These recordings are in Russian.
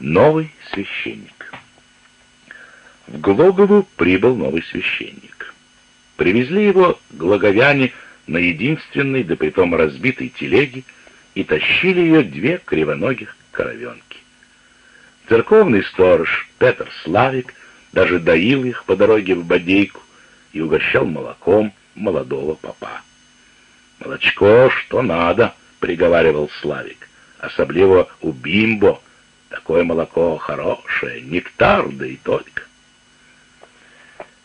Новый священник. В Глогову прибыл новый священник. Привезли его глоговяне на единственной, да притом разбитой телеге, и тащили ее две кривоногих коровенки. Церковный сторож Петр Славик даже доил их по дороге в бодейку и угощал молоком молодого попа. «Молочко, что надо», — приговаривал Славик, — «особливо у бимбо, такое молоко хорошее, нектар, да и только».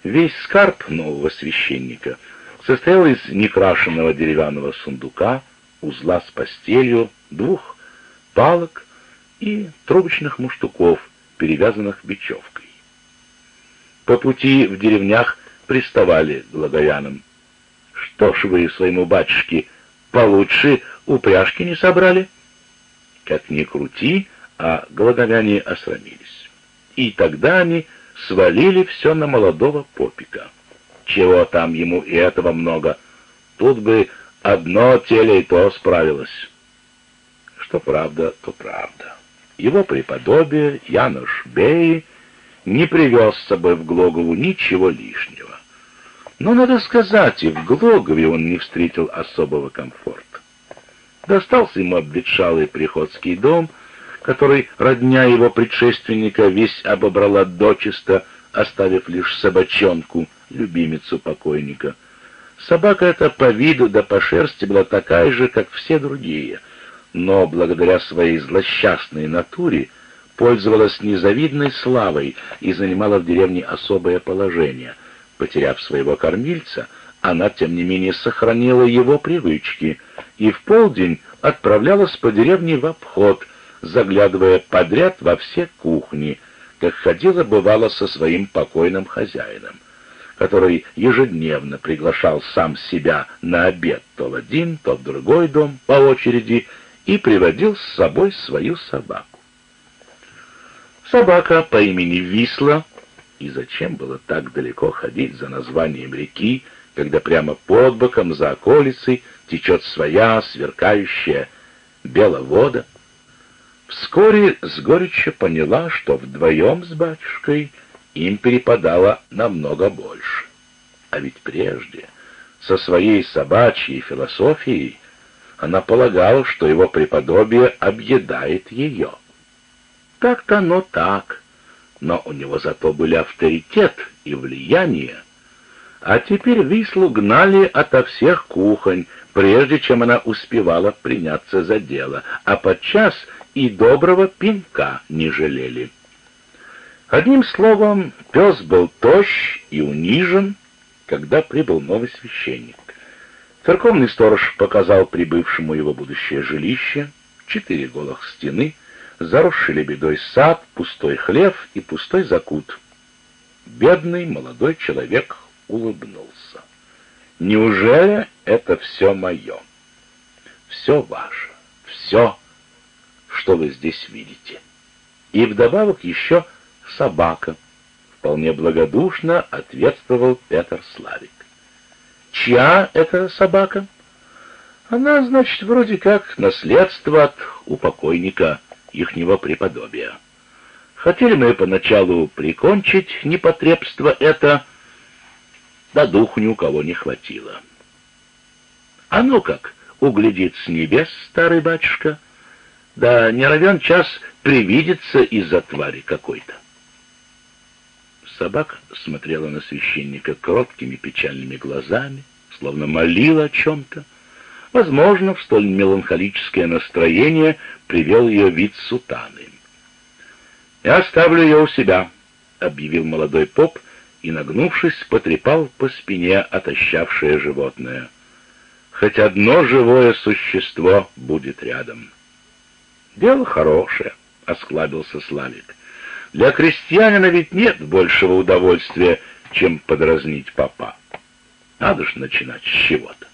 Весь скарб нового священника состоял из некрашенного деревянного сундука, узла с постелью, двух палок и трубочных муштуков, перевязанных бечевкой. По пути в деревнях приставали к глаговянам. «Что ж вы своему батюшке получше упряжки не собрали?» Как ни крути, а глаговяне осрамились. И тогда они свалили все на молодого попика. Чего там ему и этого много? Тут бы одно теле и то справилось. Что правда, то правда. Его преподобие Януш Бей не привез с собой в Глогову ничего лишнего. Но, надо сказать, и в Глогове он не встретил особого комфорта. Достался ему обветшалый приходский дом, который родня его предшественника весь обобрала дочисто, оставив лишь собачонку, любимицу покойника. Собака эта по виду да по шерсти была такая же, как все другие, но благодаря своей злосчастной натуре пользовалась незавидной славой и занимала в деревне особое положение. Потеряв своего кормильца, она, тем не менее, сохранила его привычки и в полдень отправлялась по деревне в обход, заглядывая подряд во все кухни, как ходила бывало со своим покойным хозяином, который ежедневно приглашал сам себя на обед то в один, то в другой дом по очереди и приводил с собой свою собаку. Собака по имени Висла, и зачем было так далеко ходить за названием реки, когда прямо под боком за околицей течет своя сверкающая беловода, вскоре с горечью поняла, что вдвоем с батюшкой им перепадало намного больше. А ведь прежде, со своей собачьей философией, она полагала, что его преподобие объедает ее. Так-то оно так, но у него зато были авторитет и влияние. А теперь Вислу гнали ото всех кухонь, прежде чем она успевала приняться за дело, а подчас и доброго пинка не жалели. Одним словом, пес был тощ и унижен, когда прибыл новый священник. Церковный сторож показал прибывшему его будущее жилище, четыре голых стены, заросший лебедой сад, пустой хлев и пустой закут. Бедный молодой человек улыбнулся. «Неужели это все мое? Все ваше, все, что вы здесь видите. И вдобавок еще собака, вполне благодушно ответствовал Петр Славик. Чья это собака? Она, значит, вроде как наследство от упокойника ихнего преподобия. Хотели мы поначалу прикончить непотребство это, да духу ни у кого не хватило. А ну как, углядит с небес старый батюшка, да не равен час привидится из-за твари какой-то. Собака смотрела на священника кроткими печальными глазами, словно молила о чем-то. Возможно, в столь меланхолическое настроение привел ее вид сутаны. «Я оставлю ее у себя», — объявил молодой поп и, нагнувшись, потрепал по спине отощавшее животное. «Хоть одно живое существо будет рядом». «Дело хорошее», — осклабился Славик. Для крестьянина ведь нет большего удовольствия, чем подразнить папа. Надо же начинать с чего-то.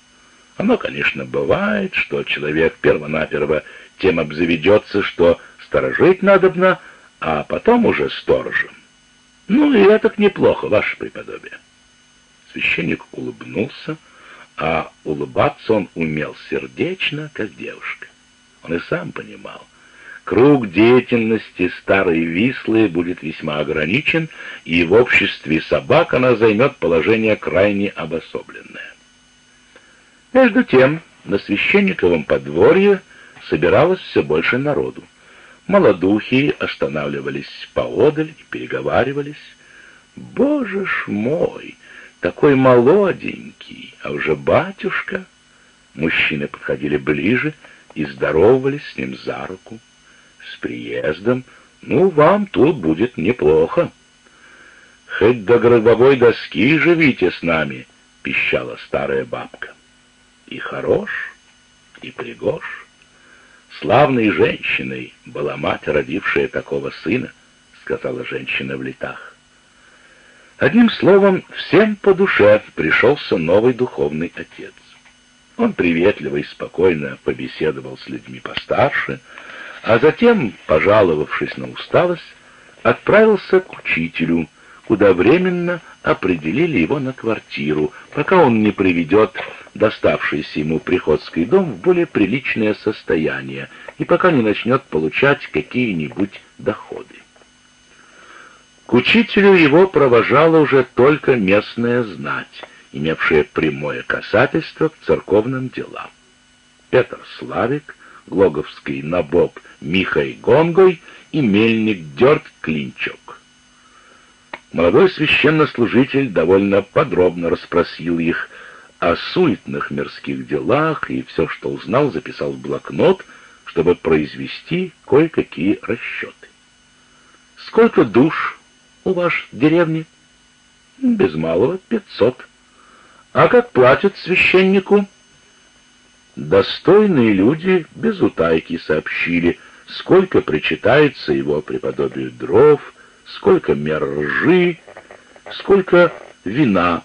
Оно, конечно, бывает, что человек первонаперво тем обзаведется, что сторожить надобно, а потом уже сторожем. Ну и это неплохо, ваше преподобие. Священник улыбнулся, а улыбаться он умел сердечно, как девушка. Он и сам понимал, Круг деятельности старой Вислы будет весьма ограничен, и в обществе собак она займет положение крайне обособленное. Между тем, на священниковом подворье собиралось все больше народу. Молодухи останавливались поодаль и переговаривались. «Боже ж мой, такой молоденький, а уже батюшка!» Мужчины подходили ближе и здоровались с ним за руку. «С приездом! Ну, вам тут будет неплохо!» «Хоть до гробовой доски живите с нами!» — пищала старая бабка. «И хорош, и пригож!» Славной женщиной была мать, родившая такого сына, сказала женщина в летах. Одним словом, всем по душе пришелся новый духовный отец. Он приветливо и спокойно побеседовал с людьми постарше, а затем, пожаловавшись на усталость, отправился к учителю, куда временно определили его на квартиру, пока он не приведет доставшийся ему приходский дом в более приличное состояние и пока не начнет получать какие-нибудь доходы. К учителю его провожала уже только местная знать, имевшая прямое касательство к церковным делам. Петр Славик, Глоговский Набок Михай Гонгой и мельник Дерт Клинчок. Молодой священнослужитель довольно подробно расспросил их о суетных мирских делах и все, что узнал, записал в блокнот, чтобы произвести кое-какие расчеты. «Сколько душ у вас в деревне?» «Без малого пятьсот». «А как платят священнику?» Достойные люди без утайки сообщили, сколько причитается его преподобию дров, сколько мер ржи, сколько вина